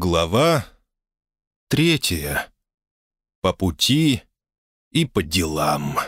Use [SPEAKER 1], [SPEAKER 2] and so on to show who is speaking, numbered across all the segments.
[SPEAKER 1] Глава третья. По пути и по делам.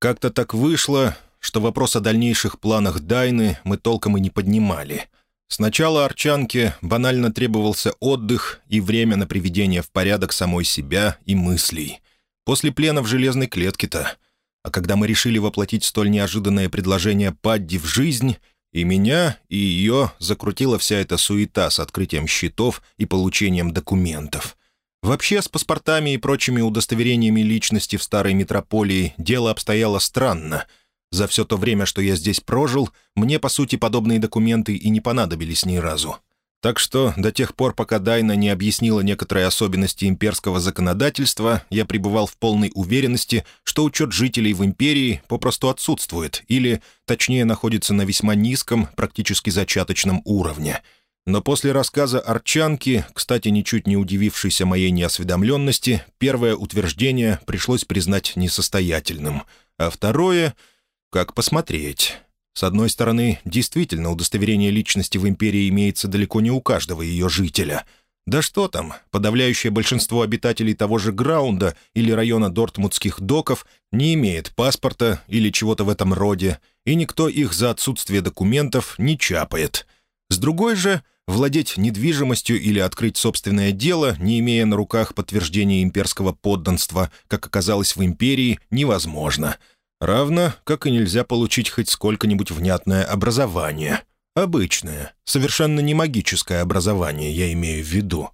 [SPEAKER 1] Как-то так вышло, что вопрос о дальнейших планах Дайны мы толком и не поднимали. Сначала Арчанке банально требовался отдых и время на приведение в порядок самой себя и мыслей. После плена в железной клетке-то. А когда мы решили воплотить столь неожиданное предложение Падди в жизнь, и меня, и ее закрутила вся эта суета с открытием счетов и получением документов. Вообще, с паспортами и прочими удостоверениями личности в старой метрополии дело обстояло странно. За все то время, что я здесь прожил, мне, по сути, подобные документы и не понадобились ни разу. Так что до тех пор, пока Дайна не объяснила некоторые особенности имперского законодательства, я пребывал в полной уверенности, что учет жителей в империи попросту отсутствует или, точнее, находится на весьма низком, практически зачаточном уровне. Но после рассказа Арчанки, кстати, ничуть не удивившейся моей неосведомленности, первое утверждение пришлось признать несостоятельным, а второе — как посмотреть. С одной стороны, действительно, удостоверение личности в империи имеется далеко не у каждого ее жителя. Да что там, подавляющее большинство обитателей того же Граунда или района Дортмутских доков не имеет паспорта или чего-то в этом роде, и никто их за отсутствие документов не чапает. С другой же, владеть недвижимостью или открыть собственное дело, не имея на руках подтверждения имперского подданства, как оказалось в империи, невозможно — Равно, как и нельзя получить хоть сколько-нибудь внятное образование. Обычное, совершенно не магическое образование, я имею в виду.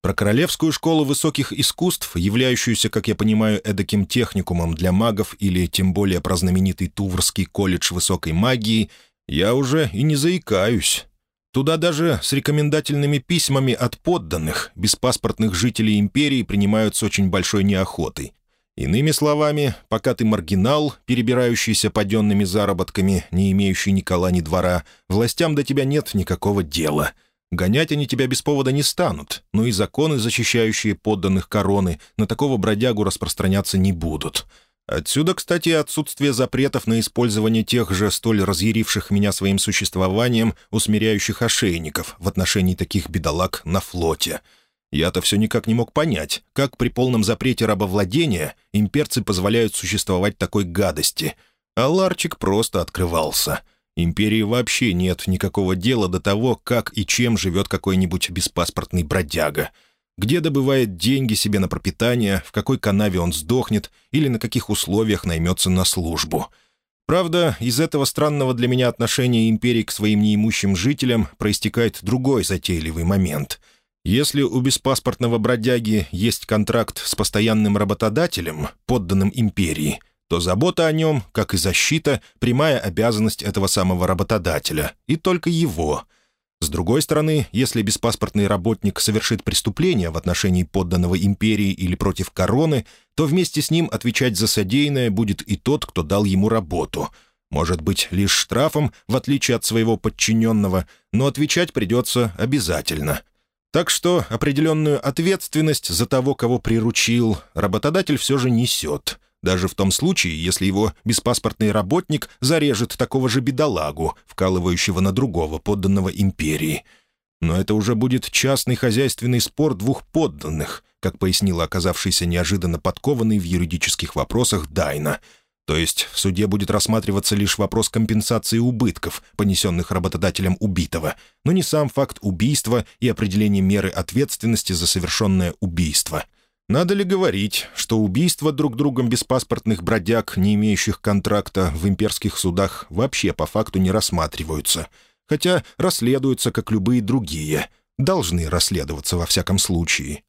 [SPEAKER 1] Про Королевскую школу высоких искусств, являющуюся, как я понимаю, эдаким техникумом для магов или тем более про знаменитый Туврский колледж высокой магии, я уже и не заикаюсь. Туда даже с рекомендательными письмами от подданных, беспаспортных жителей империи принимают с очень большой неохотой. Иными словами, пока ты маргинал, перебирающийся паденными заработками, не имеющий ни кола, ни двора, властям до тебя нет никакого дела. Гонять они тебя без повода не станут, но и законы, защищающие подданных короны, на такого бродягу распространяться не будут. Отсюда, кстати, отсутствие запретов на использование тех же столь разъяривших меня своим существованием усмиряющих ошейников в отношении таких бедолаг на флоте — я-то все никак не мог понять, как при полном запрете рабовладения имперцы позволяют существовать такой гадости. А ларчик просто открывался. Империи вообще нет никакого дела до того, как и чем живет какой-нибудь беспаспортный бродяга. Где добывает деньги себе на пропитание, в какой канаве он сдохнет или на каких условиях наймется на службу. Правда, из этого странного для меня отношения империи к своим неимущим жителям проистекает другой затейливый момент — если у беспаспортного бродяги есть контракт с постоянным работодателем, подданным империи, то забота о нем, как и защита, прямая обязанность этого самого работодателя, и только его. С другой стороны, если беспаспортный работник совершит преступление в отношении подданного империи или против короны, то вместе с ним отвечать за содеянное будет и тот, кто дал ему работу. Может быть, лишь штрафом, в отличие от своего подчиненного, но отвечать придется обязательно — так что определенную ответственность за того, кого приручил, работодатель все же несет, даже в том случае, если его беспаспортный работник зарежет такого же бедолагу, вкалывающего на другого подданного империи. Но это уже будет частный хозяйственный спор двух подданных, как пояснила оказавшийся неожиданно подкованный в юридических вопросах Дайна — то есть в суде будет рассматриваться лишь вопрос компенсации убытков, понесенных работодателем убитого, но не сам факт убийства и определение меры ответственности за совершенное убийство. Надо ли говорить, что убийства друг другом беспаспортных бродяг, не имеющих контракта, в имперских судах вообще по факту не рассматриваются, хотя расследуются, как любые другие, должны расследоваться во всяком случае.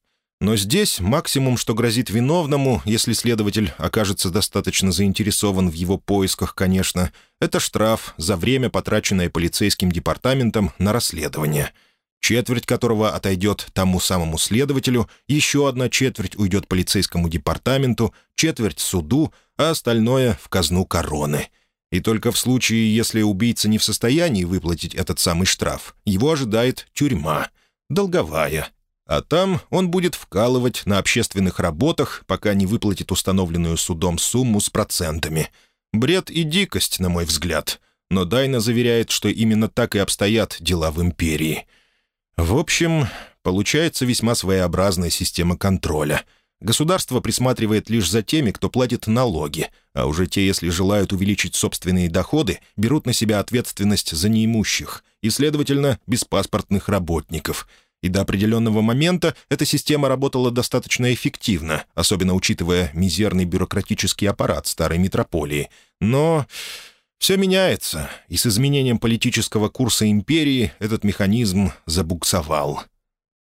[SPEAKER 1] Но здесь максимум, что грозит виновному, если следователь окажется достаточно заинтересован в его поисках, конечно, это штраф за время, потраченное полицейским департаментом на расследование, четверть которого отойдет тому самому следователю, еще одна четверть уйдет полицейскому департаменту, четверть суду, а остальное — в казну короны. И только в случае, если убийца не в состоянии выплатить этот самый штраф, его ожидает тюрьма. Долговая, а там он будет вкалывать на общественных работах, пока не выплатит установленную судом сумму с процентами. Бред и дикость, на мой взгляд. Но Дайна заверяет, что именно так и обстоят дела в империи. В общем, получается весьма своеобразная система контроля. Государство присматривает лишь за теми, кто платит налоги, а уже те, если желают увеличить собственные доходы, берут на себя ответственность за неимущих и, следовательно, беспаспортных работников — и до определенного момента эта система работала достаточно эффективно, особенно учитывая мизерный бюрократический аппарат старой метрополии. Но все меняется, и с изменением политического курса империи этот механизм забуксовал.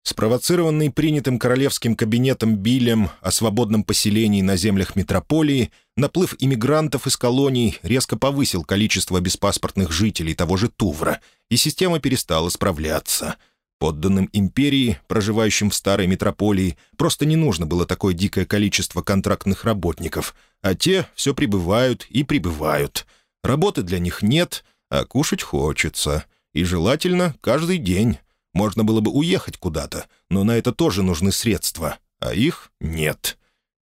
[SPEAKER 1] Спровоцированный принятым королевским кабинетом Билем о свободном поселении на землях метрополии, наплыв иммигрантов из колоний резко повысил количество беспаспортных жителей того же Тувра, и система перестала справляться — Подданным империи, проживающим в старой метрополии, просто не нужно было такое дикое количество контрактных работников, а те все прибывают и прибывают. Работы для них нет, а кушать хочется. И желательно каждый день. Можно было бы уехать куда-то, но на это тоже нужны средства, а их нет.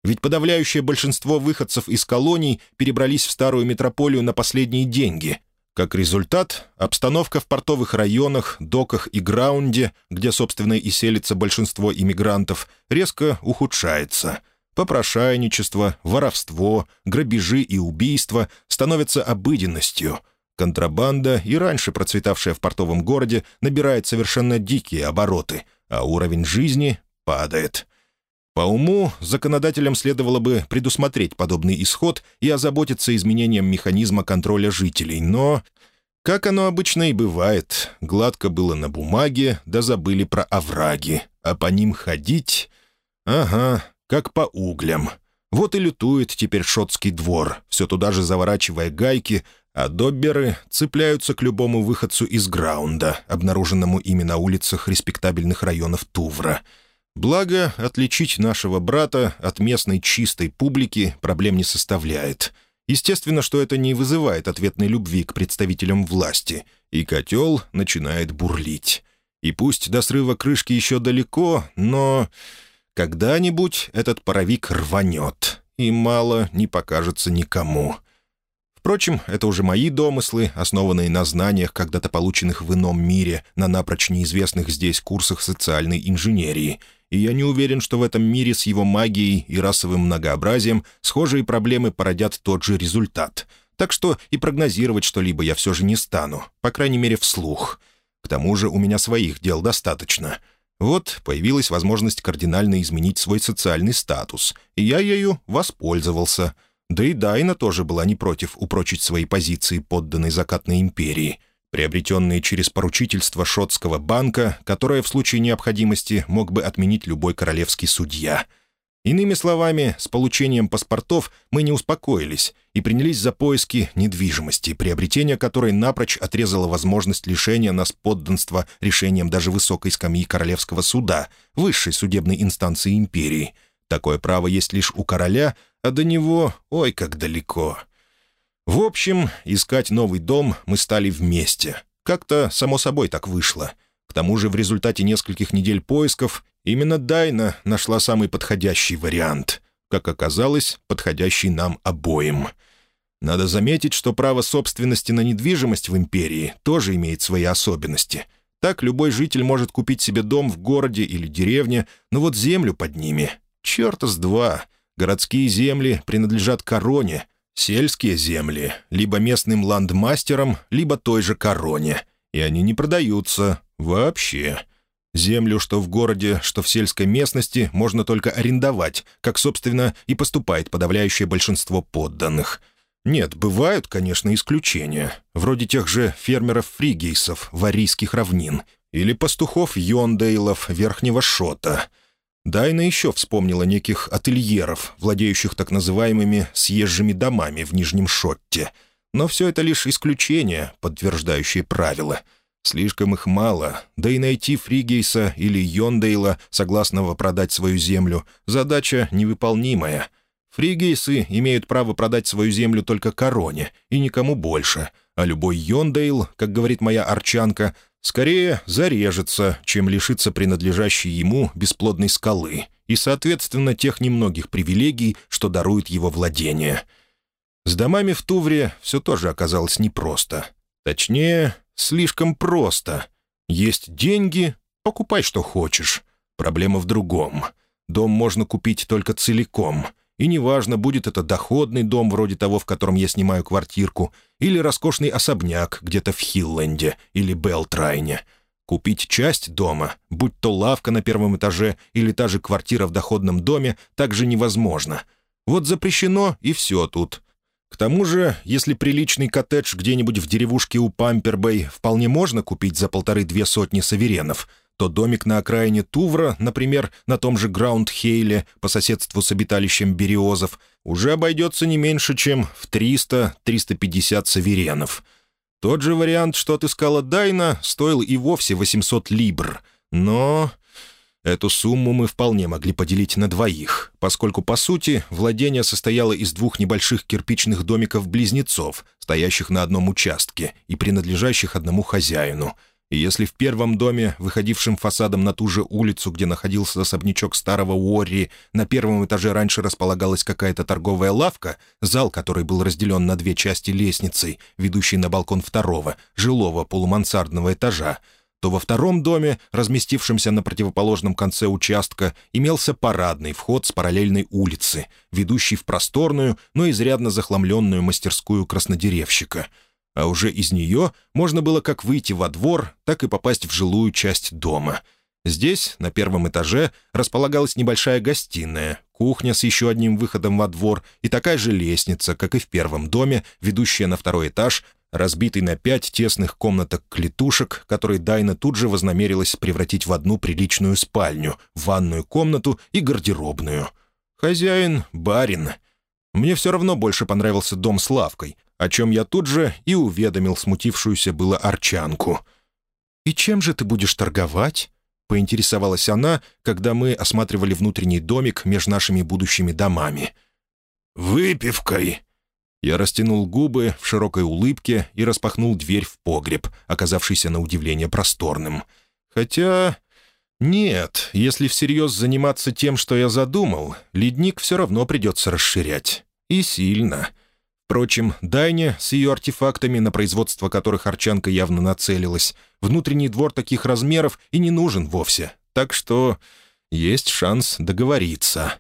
[SPEAKER 1] Ведь подавляющее большинство выходцев из колоний перебрались в старую метрополию на последние деньги, как результат, обстановка в портовых районах, доках и граунде, где, собственно, и селится большинство иммигрантов, резко ухудшается. Попрошайничество, воровство, грабежи и убийства становятся обыденностью. Контрабанда, и раньше процветавшая в портовом городе, набирает совершенно дикие обороты, а уровень жизни падает. По уму, законодателям следовало бы предусмотреть подобный исход и озаботиться изменением механизма контроля жителей, но, как оно обычно и бывает, гладко было на бумаге, да забыли про овраги, а по ним ходить... Ага, как по углям. Вот и лютует теперь шотский двор, все туда же заворачивая гайки, а добберы цепляются к любому выходцу из граунда, обнаруженному ими на улицах респектабельных районов Тувра — Благо, отличить нашего брата от местной чистой публики проблем не составляет. Естественно, что это не вызывает ответной любви к представителям власти, и котел начинает бурлить. И пусть до срыва крышки еще далеко, но когда-нибудь этот паровик рванет, и мало не покажется никому. Впрочем, это уже мои домыслы, основанные на знаниях, когда-то полученных в ином мире, на напрочь неизвестных здесь курсах социальной инженерии — и я не уверен, что в этом мире с его магией и расовым многообразием схожие проблемы породят тот же результат. Так что и прогнозировать что-либо я все же не стану, по крайней мере, вслух. К тому же у меня своих дел достаточно. Вот появилась возможность кардинально изменить свой социальный статус, и я ею воспользовался. Да и Дайна тоже была не против упрочить свои позиции подданной закатной империи — приобретенные через поручительство шотского банка, которое в случае необходимости мог бы отменить любой королевский судья. Иными словами, с получением паспортов мы не успокоились и принялись за поиски недвижимости, приобретение которой напрочь отрезало возможность лишения нас подданства решением даже высокой скамьи королевского суда, высшей судебной инстанции империи. Такое право есть лишь у короля, а до него ой как далеко — в общем, искать новый дом мы стали вместе. Как-то само собой так вышло. К тому же в результате нескольких недель поисков именно Дайна нашла самый подходящий вариант. Как оказалось, подходящий нам обоим. Надо заметить, что право собственности на недвижимость в империи тоже имеет свои особенности. Так любой житель может купить себе дом в городе или деревне, но вот землю под ними — черта с два. Городские земли принадлежат короне — Сельские земли либо местным ландмастерам, либо той же короне, и они не продаются вообще. Землю, что в городе, что в сельской местности, можно только арендовать, как, собственно, и поступает подавляющее большинство подданных. Нет, бывают, конечно, исключения, вроде тех же фермеров-фригейсов варийских равнин или пастухов Йондейлов Верхнего Шота — Дайна еще вспомнила неких ательеров, владеющих так называемыми «съезжими домами» в Нижнем Шотте. Но все это лишь исключения, подтверждающие правила. Слишком их мало, да и найти Фригейса или Йондейла, согласного продать свою землю, задача невыполнимая. Фригейсы имеют право продать свою землю только короне, и никому больше, а любой Йондейл, как говорит моя арчанка, скорее зарежется, чем лишится принадлежащей ему бесплодной скалы и, соответственно, тех немногих привилегий, что дарует его владение. С домами в Тувре все тоже оказалось непросто. Точнее, слишком просто. Есть деньги покупай, что хочешь. Проблема в другом. Дом можно купить только целиком. И неважно, будет это доходный дом, вроде того, в котором я снимаю квартирку, или роскошный особняк где-то в Хилленде или Белтрайне. Купить часть дома, будь то лавка на первом этаже или та же квартира в доходном доме, также невозможно. Вот запрещено, и все тут. К тому же, если приличный коттедж где-нибудь в деревушке у Пампербэй вполне можно купить за полторы-две сотни саверенов — то домик на окраине Тувра, например, на том же Граунд-Хейле, по соседству с обиталищем бериозов, уже обойдется не меньше, чем в 300-350 саверенов. Тот же вариант, что отыскала Дайна, стоил и вовсе 800 либр. Но эту сумму мы вполне могли поделить на двоих, поскольку, по сути, владение состояло из двух небольших кирпичных домиков-близнецов, стоящих на одном участке и принадлежащих одному хозяину — и если в первом доме, выходившем фасадом на ту же улицу, где находился особнячок старого Уорри, на первом этаже раньше располагалась какая-то торговая лавка, зал который был разделен на две части лестницей, ведущей на балкон второго, жилого полумансардного этажа, то во втором доме, разместившемся на противоположном конце участка, имелся парадный вход с параллельной улицы, ведущий в просторную, но изрядно захламленную мастерскую краснодеревщика — а уже из нее можно было как выйти во двор, так и попасть в жилую часть дома. Здесь, на первом этаже, располагалась небольшая гостиная, кухня с еще одним выходом во двор и такая же лестница, как и в первом доме, ведущая на второй этаж, разбитый на пять тесных комнаток-клетушек, которые Дайна тут же вознамерилась превратить в одну приличную спальню, ванную комнату и гардеробную. Хозяин — барин. Мне все равно больше понравился дом с лавкой, о чем я тут же и уведомил смутившуюся было Арчанку. «И чем же ты будешь торговать?» — поинтересовалась она, когда мы осматривали внутренний домик между нашими будущими домами.
[SPEAKER 2] «Выпивкой!»
[SPEAKER 1] Я растянул губы в широкой улыбке и распахнул дверь в погреб, оказавшийся на удивление просторным. Хотя... Нет, если всерьез заниматься тем, что я задумал, ледник все равно придется расширять. И сильно. Впрочем, Дайне с ее артефактами, на производство которых Арчанка явно нацелилась, внутренний двор таких размеров и не нужен вовсе. Так что есть шанс договориться.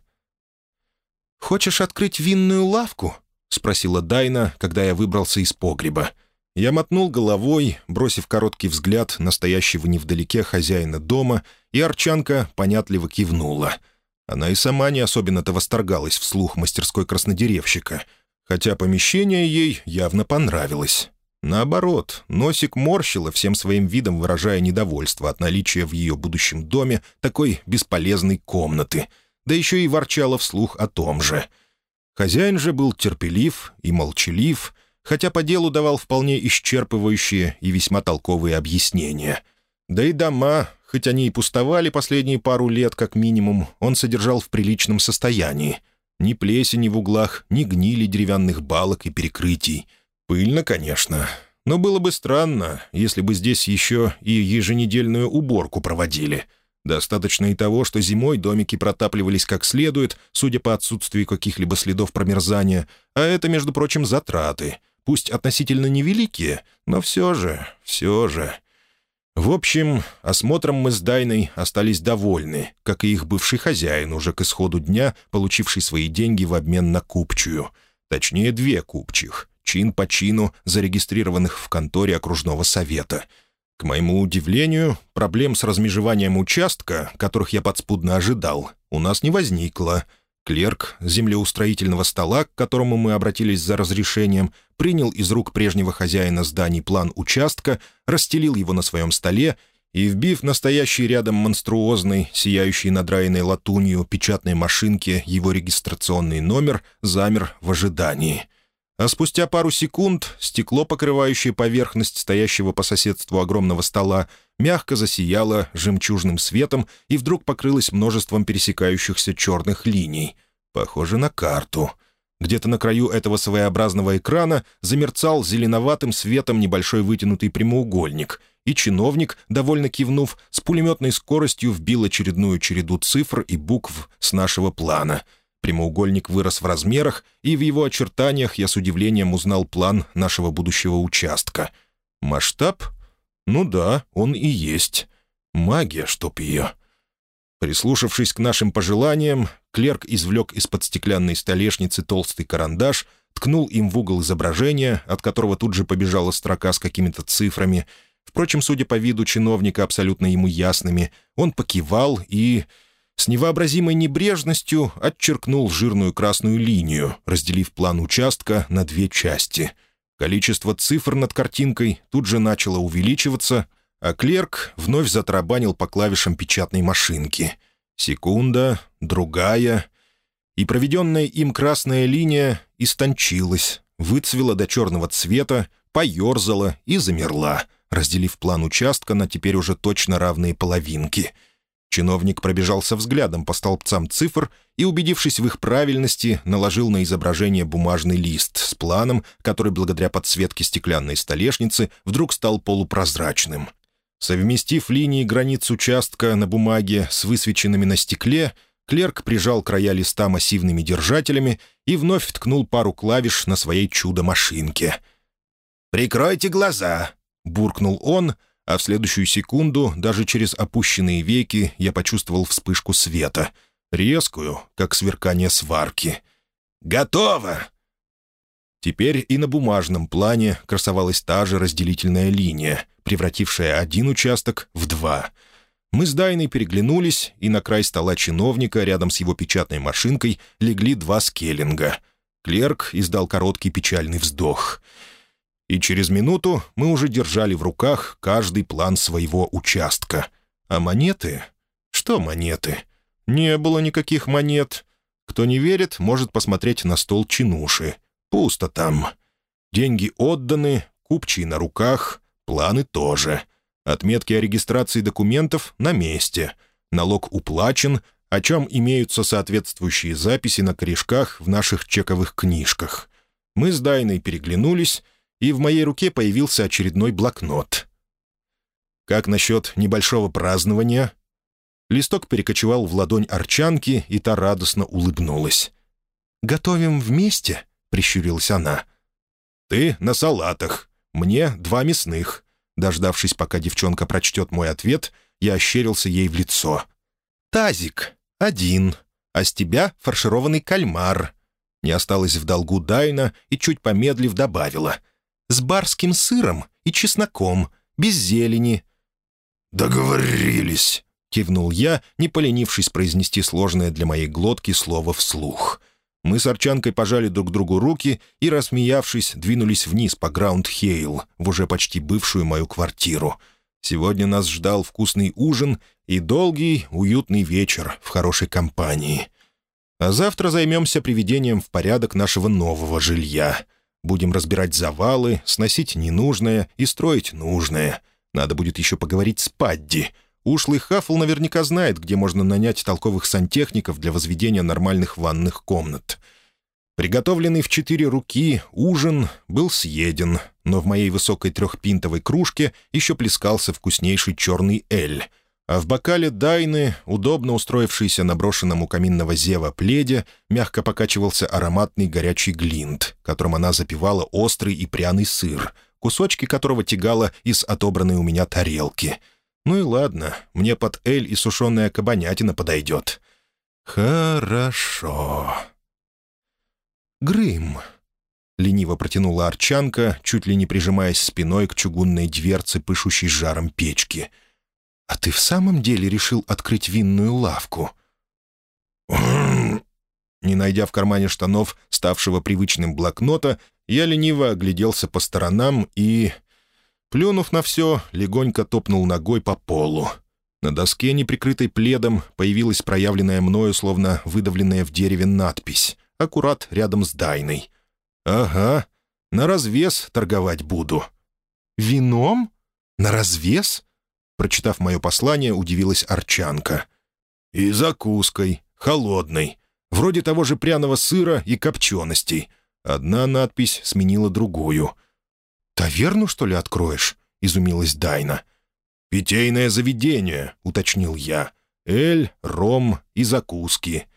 [SPEAKER 1] «Хочешь открыть винную лавку?» — спросила Дайна, когда я выбрался из погреба. Я мотнул головой, бросив короткий взгляд настоящего невдалеке хозяина дома, и Арчанка понятливо кивнула. Она и сама не особенно-то восторгалась вслух мастерской краснодеревщика — хотя помещение ей явно понравилось. Наоборот, носик морщила всем своим видом, выражая недовольство от наличия в ее будущем доме такой бесполезной комнаты, да еще и ворчала вслух о том же. Хозяин же был терпелив и молчалив, хотя по делу давал вполне исчерпывающие и весьма толковые объяснения. Да и дома, хоть они и пустовали последние пару лет как минимум, он содержал в приличном состоянии — ни плесени в углах, ни гнили деревянных балок и перекрытий. Пыльно, конечно, но было бы странно, если бы здесь еще и еженедельную уборку проводили. Достаточно и того, что зимой домики протапливались как следует, судя по отсутствию каких-либо следов промерзания, а это, между прочим, затраты. Пусть относительно невеликие, но все же, все же. В общем, осмотром мы с Дайной остались довольны, как и их бывший хозяин, уже к исходу дня, получивший свои деньги в обмен на купчую. Точнее, две купчих, чин по чину, зарегистрированных в конторе окружного совета. К моему удивлению, проблем с размежеванием участка, которых я подспудно ожидал, у нас не возникло — Клерк землеустроительного стола, к которому мы обратились за разрешением, принял из рук прежнего хозяина зданий план участка, расстелил его на своем столе и, вбив настоящий рядом монструозный, сияющий надраенной латунью печатной машинки его регистрационный номер, замер в ожидании. А спустя пару секунд стекло, покрывающее поверхность стоящего по соседству огромного стола, мягко засияло жемчужным светом и вдруг покрылось множеством пересекающихся черных линий. Похоже на карту. Где-то на краю этого своеобразного экрана замерцал зеленоватым светом небольшой вытянутый прямоугольник, и чиновник, довольно кивнув, с пулеметной скоростью вбил очередную череду цифр и букв с нашего плана — Прямоугольник вырос в размерах, и в его очертаниях я с удивлением узнал план нашего будущего участка. Масштаб? Ну да, он и есть. Магия, чтоб ее. Прислушавшись к нашим пожеланиям, клерк извлек из-под стеклянной столешницы толстый карандаш, ткнул им в угол изображения, от которого тут же побежала строка с какими-то цифрами. Впрочем, судя по виду чиновника, абсолютно ему ясными, он покивал и с невообразимой небрежностью отчеркнул жирную красную линию, разделив план участка на две части. Количество цифр над картинкой тут же начало увеличиваться, а клерк вновь затарабанил по клавишам печатной машинки. Секунда, другая, и проведенная им красная линия истончилась, выцвела до черного цвета, поерзала и замерла, разделив план участка на теперь уже точно равные половинки — Чиновник пробежался взглядом по столбцам цифр и, убедившись в их правильности, наложил на изображение бумажный лист с планом, который благодаря подсветке стеклянной столешницы вдруг стал полупрозрачным. Совместив линии границ участка на бумаге с высвеченными на стекле, клерк прижал края листа массивными держателями и вновь ткнул пару клавиш на своей чудо-машинке. «Прикройте глаза!» — буркнул он — а в следующую секунду, даже через опущенные веки, я почувствовал вспышку света, резкую, как сверкание сварки. «Готово!» Теперь и на бумажном плане красовалась та же разделительная линия, превратившая один участок в два. Мы с Дайной переглянулись, и на край стола чиновника рядом с его печатной машинкой легли два скеллинга. Клерк издал короткий печальный вздох — и через минуту мы уже держали в руках каждый план своего участка. А монеты? Что монеты? Не было никаких монет. Кто не верит, может посмотреть на стол чинуши. Пусто там. Деньги отданы, купчие на руках, планы тоже. Отметки о регистрации документов на месте. Налог уплачен, о чем имеются соответствующие записи на корешках в наших чековых книжках. Мы с Дайной переглянулись — и в моей руке появился очередной блокнот. «Как насчет небольшого празднования?» Листок перекочевал в ладонь Арчанки, и та радостно улыбнулась. «Готовим вместе?» — прищурилась она. «Ты на салатах, мне два мясных». Дождавшись, пока девчонка прочтет мой ответ, я ощерился ей в лицо. «Тазик, один, а с тебя фаршированный кальмар». Не осталось в долгу Дайна и, чуть помедлив, добавила — с барским сыром и чесноком, без зелени».
[SPEAKER 2] «Договорились», — кивнул я, не поленившись произнести сложное для моей глотки слово вслух. Мы с Арчанкой пожали друг другу руки и, рассмеявшись, двинулись вниз по Граунд-Хейл, в уже почти бывшую мою квартиру. Сегодня нас ждал вкусный ужин и долгий, уютный вечер в хорошей компании. А завтра займемся приведением в порядок нашего нового жилья — Будем разбирать завалы, сносить ненужное и строить нужное. Надо будет еще поговорить с Падди. Ушлый Хаффл наверняка знает, где можно нанять толковых сантехников для возведения нормальных ванных комнат. Приготовленный в четыре руки ужин был съеден, но в моей высокой трехпинтовой кружке еще плескался вкуснейший черный эль — а в бокале Дайны, удобно устроившийся на брошенном у каминного зева пледе, мягко покачивался ароматный горячий глинт, которым она запивала острый и пряный сыр, кусочки которого тягала из отобранной у меня тарелки. Ну и ладно, мне под эль и сушеная кабанятина подойдет. Хорошо. Грым. Лениво протянула арчанка, чуть ли не прижимаясь спиной к чугунной дверце, пышущей жаром печки — «А ты в самом деле решил открыть винную лавку?» Не найдя в кармане штанов, ставшего привычным блокнота, я лениво огляделся по сторонам и, плюнув на все, легонько топнул ногой по полу. На доске, не прикрытой пледом, появилась проявленная мною, словно выдавленная в дереве надпись, аккурат рядом с Дайной. «Ага, на развес торговать буду». «Вином? На развес?» Прочитав мое послание, удивилась Арчанка. «И закуской, холодной, вроде того же пряного сыра и копченостей». Одна надпись сменила другую. «Таверну, что ли, откроешь?» — изумилась Дайна. «Питейное заведение», — уточнил я. «Эль, ром и закуски».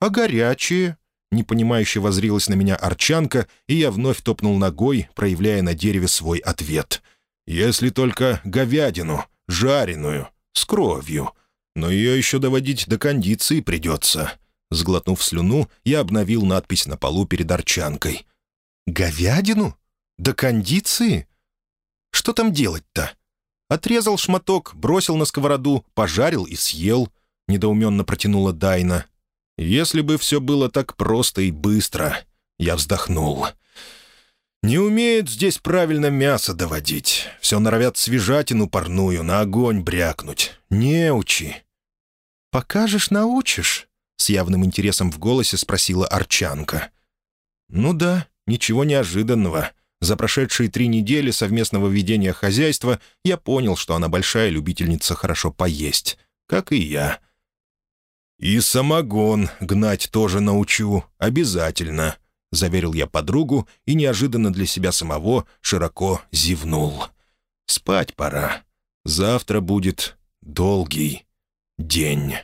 [SPEAKER 2] «А горячие?» — непонимающе возрилась на меня Арчанка, и я вновь топнул ногой, проявляя на дереве свой ответ. «Если только говядину, жареную,
[SPEAKER 1] с кровью. Но ее еще доводить до кондиции придется». Сглотнув слюну, я обновил надпись на полу перед арчанкой. «Говядину? До кондиции? Что там делать-то?» Отрезал шматок, бросил на сковороду, пожарил и съел. Недоуменно протянула Дайна. «Если бы все было так просто и быстро...» Я вздохнул. «Не умеют здесь правильно мясо доводить. Все норовят свежатину парную на огонь брякнуть. Не учи». «Покажешь, научишь?» — с явным интересом в голосе спросила Арчанка. «Ну да, ничего неожиданного. За прошедшие три недели совместного ведения хозяйства я понял, что она большая любительница хорошо поесть. Как и я». «И самогон гнать тоже научу. Обязательно», — заверил я подругу и неожиданно для себя самого широко зевнул. «Спать пора. Завтра будет долгий день».